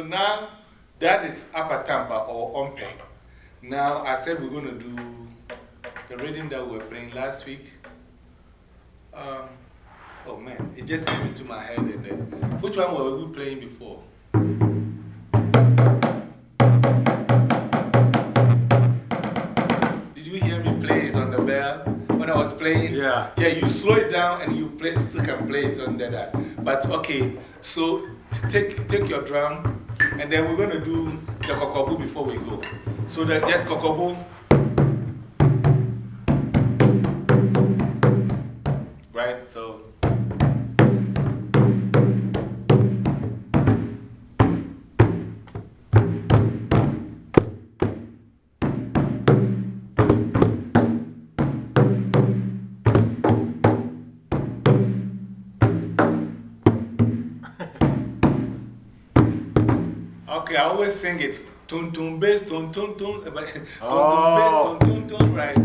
so now that is upper tampa or umpe. Now I said we're going to do the reading that we were playing last week. Um, oh man, it just came into my head. And then, which one were we playing before? Did you hear me play it on the bell when I was playing? Yeah. Yeah, you slow it down and you play, still can play it under that. But okay, so take, take your drum and then we're going to do the kokobu before we go. So that just kokobu. Right? So. Always sing it. Tun tun bass, tun tun tun. Tun tun bass, Oh. tun tun tun. Right.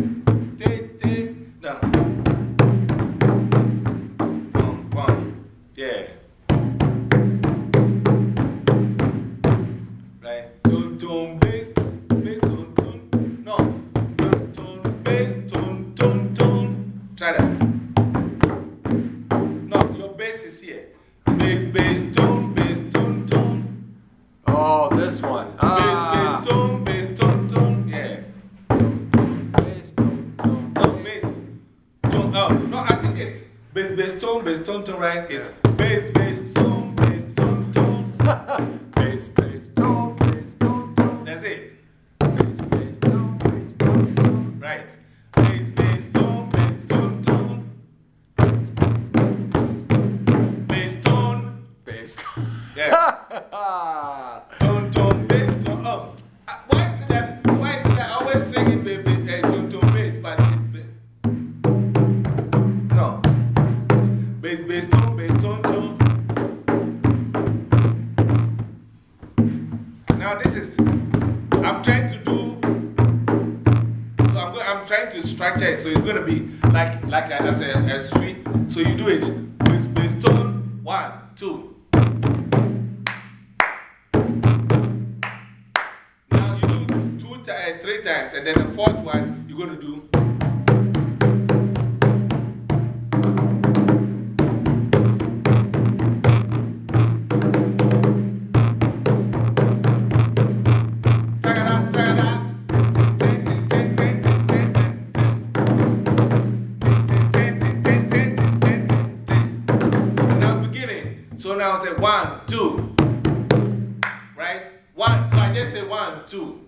Ti, ti, down. Bass, tune, bass, tune, tune, right? So it's going to be like, like I just said, a sweet. So you do it. Bass, bass, tone, one, two. Now you do two, three times, and then the fourth one, you're going to do. One, two. Right? One. So I just say one, two.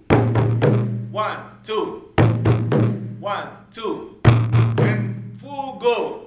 One, two. One, two. And full go.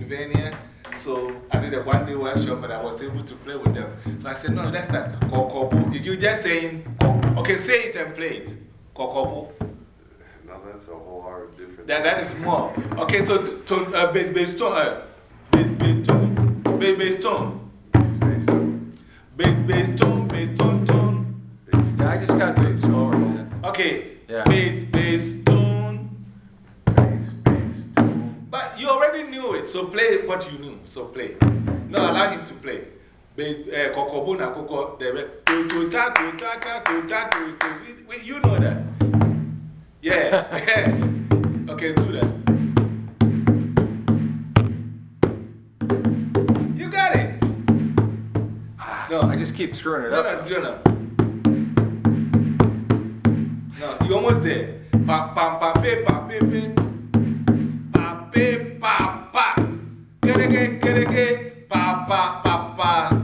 Pennsylvania. So, I did a one day workshop and I was able to play with them. So I said, no, that's not Kokobu. Did you just saying, okay, say it and play it. Kokobu. No, that's a whole art different. That, that is more. Okay, so to, uh, bass, bass tone, uh, bass, bass tone, bass, bass tone, Bass, bass, bass tone, bass tone, tone. bass, Yeah, I just got to do slower, man. Okay, Yeah. bass, bass so play what you knew. So play. No, allow him to play. Uh, kokobo na koko, to to ta to ta ta to ta to to. We- we- You know that. Yeah. okay, do that. You got it. No. I just keep screwing it No, up. no, Jonah. No, No, you almost there. Pa, pa, pa, pe, pa, pe, pe. It, get, get it, get. Pa, pa, pa, pa.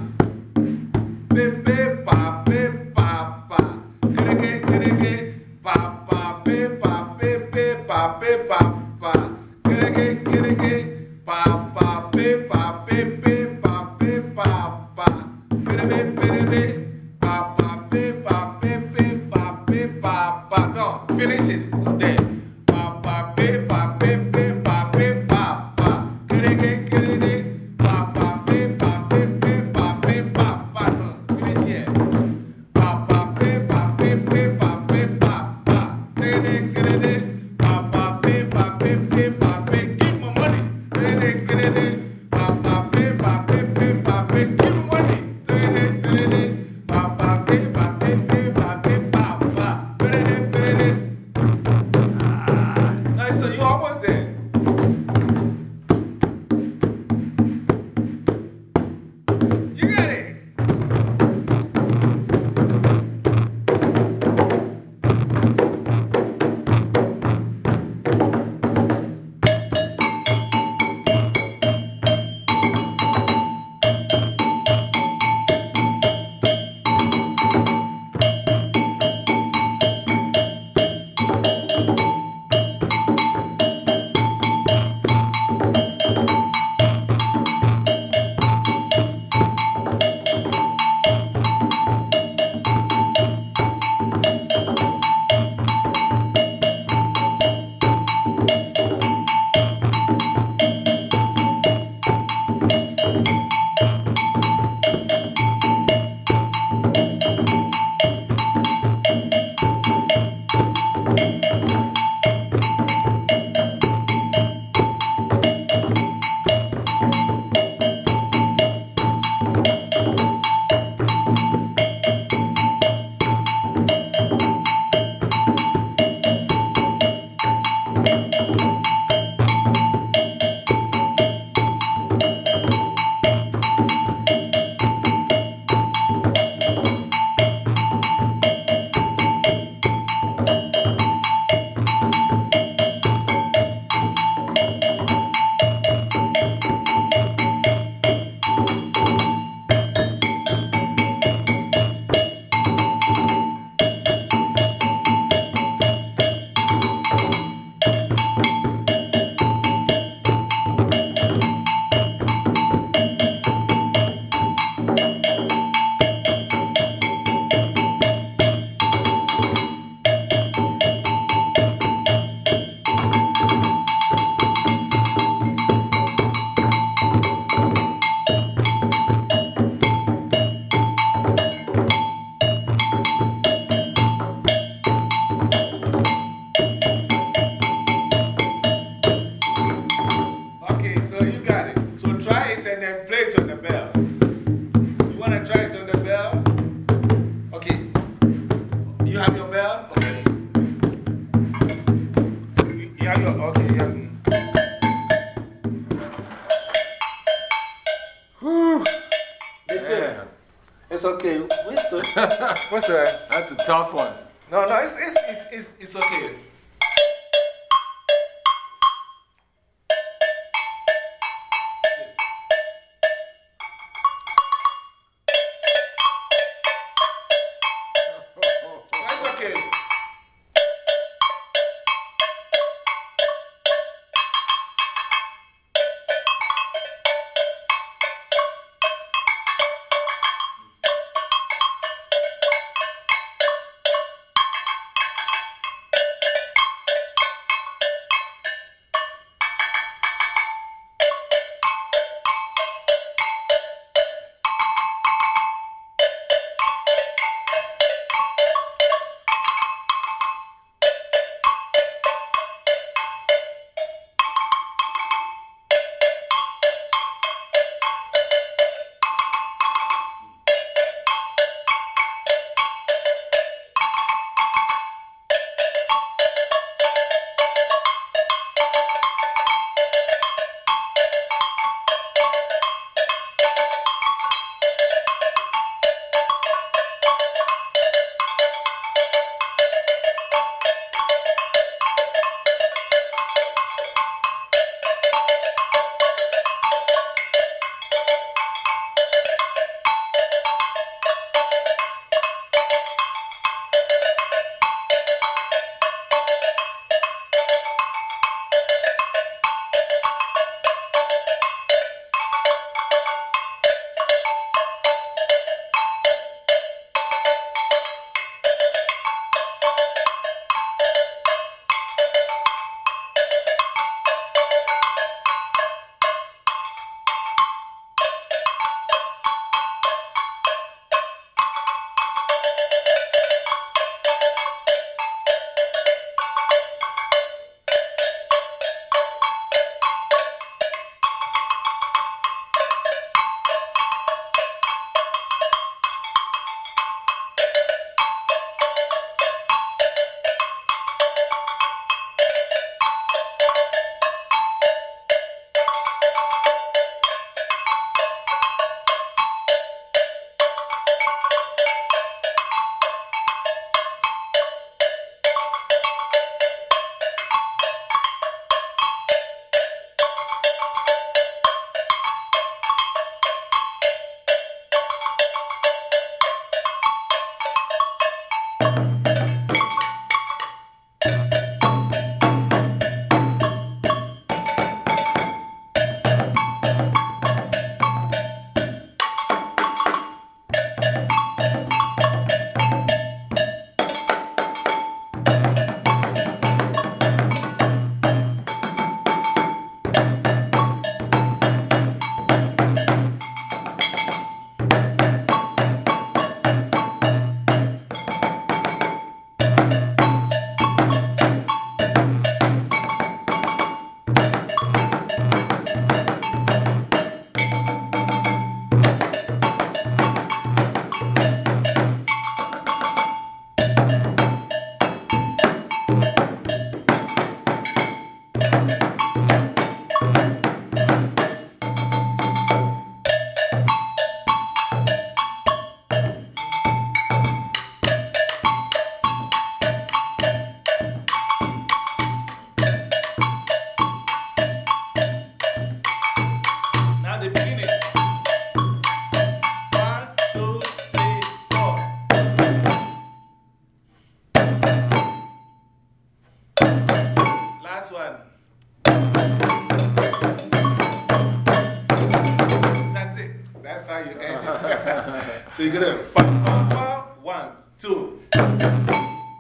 Two,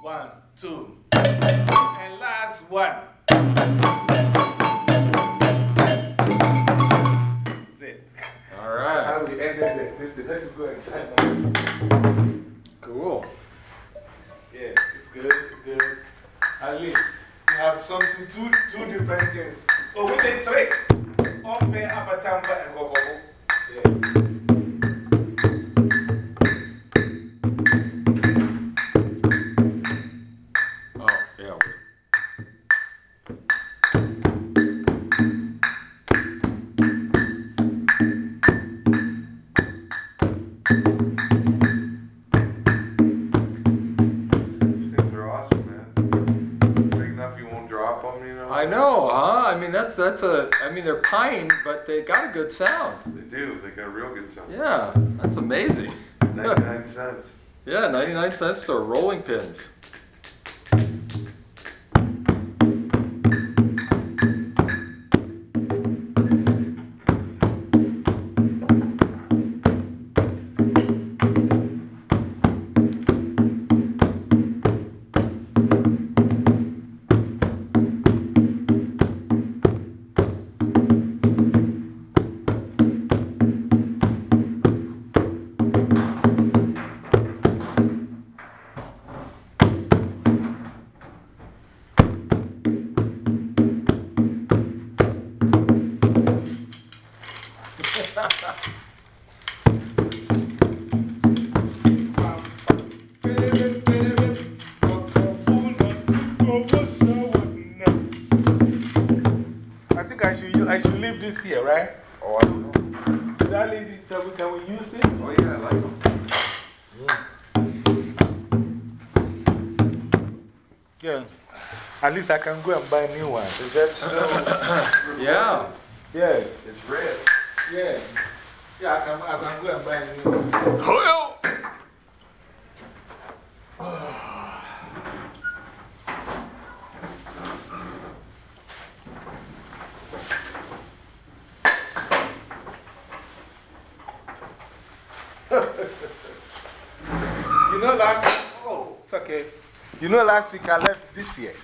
one, two, and last one. That's it. All That's how we ended it. This is, let's go inside now. Cool. Yeah, it's good, it's good. At least we have something, two, two different things. Oh, we did trick. Open, Abatamba, and Gogogo. Yeah. That's, a, I mean, they're pine, but they got a good sound. They do. They got a real good sound. Yeah, that's amazing. 99 cents. Yeah, 99 cents for rolling pins. Here, right? Oh, I don't know. Leave this? Can we, can we use it? Oh, yeah, I like them. Yeah. At least I can go and buy a new one. Is that Yeah. Yeah. It's red. Yeah. Yeah, I can, I can go and buy a new one. Oh, you know, last oh, it's okay. You know, last week I left this here.